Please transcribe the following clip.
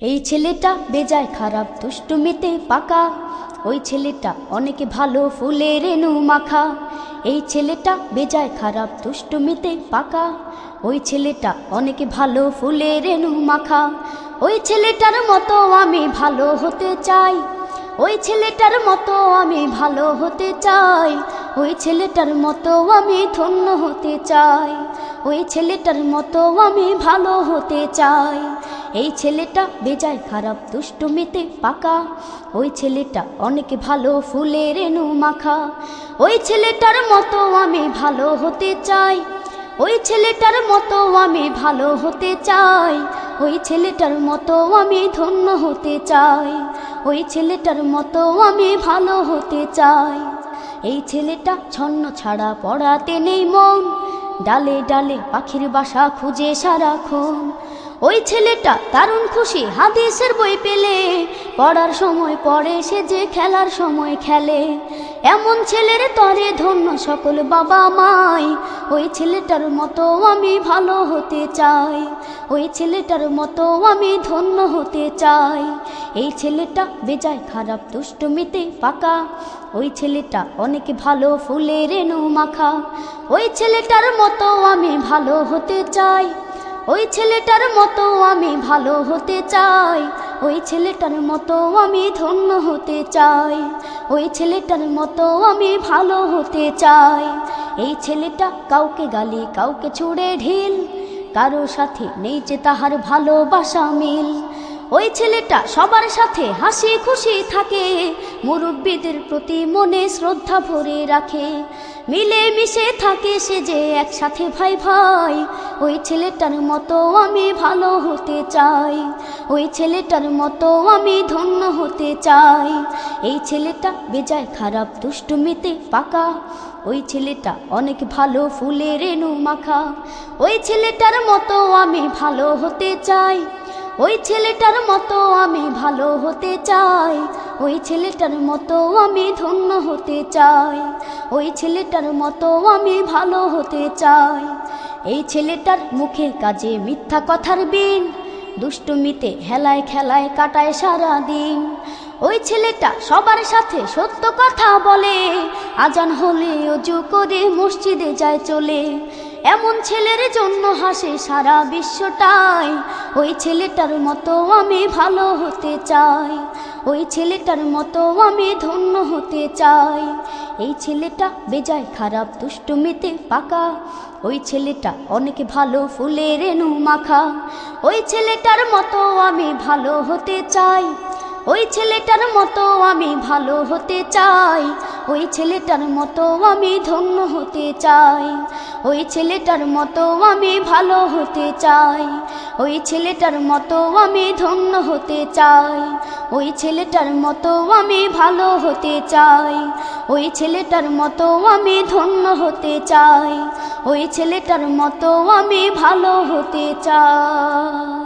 এই ছেলেটা বেজায় খারাপ, দুষ্টুমিতে পাকা। ওই ছেলেটা অনেক ভালো ফুলের রেণু মাখা। এই ছেলেটা বেজায় খারাপ, দুষ্টুমিতে পাকা। ওই ছেলেটা অনেক ভালো ফুলের রেণু মাখা। ওই ছেলেটার মতো আমি ভালো হতে চাই। ওই ছেলেটার মতো আমি ভালো হতে চাই। ওই ছেলেটার মতো আমি ধন্য হতে চাই। ওই ছেলেটার মতো আমি ভালো হতে চাই। এই ছেলেটা বেজায় খারাপ, দুষ্টুমিতে পাকা। ওই ছেলেটা অনেক ভালো ফুলের রেণু মাখা। ওই ছেলেটার মতো আমি ভালো হতে চাই। ওই ছেলেটার মতো আমি ভালো হতে চাই। ওই ছেলেটার মতো আমি ধন্য হতে চাই। ওই ছেলেটার মতো আমি ভালো হতে চাই। এই ছেলেটা ছন্ন ছাড়া পড়াতে নেই মন। ডালে ডালে পাখির বাসা খুঁজে সারাক্ষণ। ওই ছেলেটা দারুণ খুশি, হাদিসের বই পেলে। পড়ার সময় পড়ে, সে যে খেলার সময় খেলে। এমন ছেলের তরে ধন্য সকল বাবা মাই। ওই ছেলেটার মতো আমি ভালো হতে চাই। ওই ছেলেটার মতো আমি ধন্য হতে চাই। এই ছেলেটা বেজায় খারাপ দুষ্টুমিতে পাকা। ওই ছেলেটা অনেক ভালো ফুলের রেণু মাখা। ওই ছেলেটার মতো আমি ভালো হতে চাই। ওই ছেলেটার মতো আমি ভালো হতে চাই। ওই ছেলেটার মতো আমি ধন্য হতে চাই। ওই ছেলেটার মতো আমি ভালো হতে চাই। এই ছেলেটা কাউকে গালি, কাউকে ছুড়ে ঢিল। কারও সাথে নেই যে তাহার ভালোবাসা মিল। ওই ছেলেটা সবার সাথে হাসি খুশি থাকে, মুরব্বীদের প্রতি মনে শ্রদ্ধা ভরে রাখে। মিলে মিশে থাকে সে যে একসাথে ভাই ভাই, ওই ছেলেটার মতো আমি ভালো হতে চাই, ওই ছেলেটার মতো আমি ধন্য হতে চাই। এই ছেলেটা বেজায় খারাপ দুষ্টুমিতে পাকা, ওই ছেলেটা অনেক ভালো ফুলে রেণু মাখা, ওই ছেলেটার মতো আমি ভালো হতে চাই। ওই ছেলেটার মতো আমি ভালো হতে চাই। ওই ছেলেটার মতো আমি ধন্য হতে চাই। ওই ছেলেটার মতো আমি ভালো হতে চাই। এই ছেলেটার মুখে কাজে মিথ্যা কথার বিন, দুষ্টুমিতে হেলায় খেলায় কাটায় সারা দিন ওই ছেলেটা সবার সাথে সত্য কথা বলে, আজান হলে অজু করে মসজিদে যায় চলে। এমন ছেলের জন্য হাসে সারা বিশ্বটাই। ওই ছেলেটার মতো আমি ভালো হতে চাই। ওই ছেলেটার মতো আমি ধন্য হতে চাই। এই ছেলেটা বেজায় খারাপ, দুষ্টুমিতে পাকা। ওই ছেলেটা অনেক ভালো ফুলের রেণু মাখা। ওই ছেলেটার মতো আমি ভালো হতে চাই। ওই ছেলেটার মতো আমি ভালো হতে চাই। ওই ছেলেটার মতো আমি ধন্য হতে চাই। ওই ছেলেটার মতো আমি ভালো হতে চাই। ওই ছেলেটার মতো আমি ধন্য হতে চাই। ওই ছেলেটার মতো আমি ভালো হতে চাই। ওই ছেলেটার মতো আমি ধন্য হতে চাই। ওই ছেলেটার মতো আমি ভালো হতে চাই।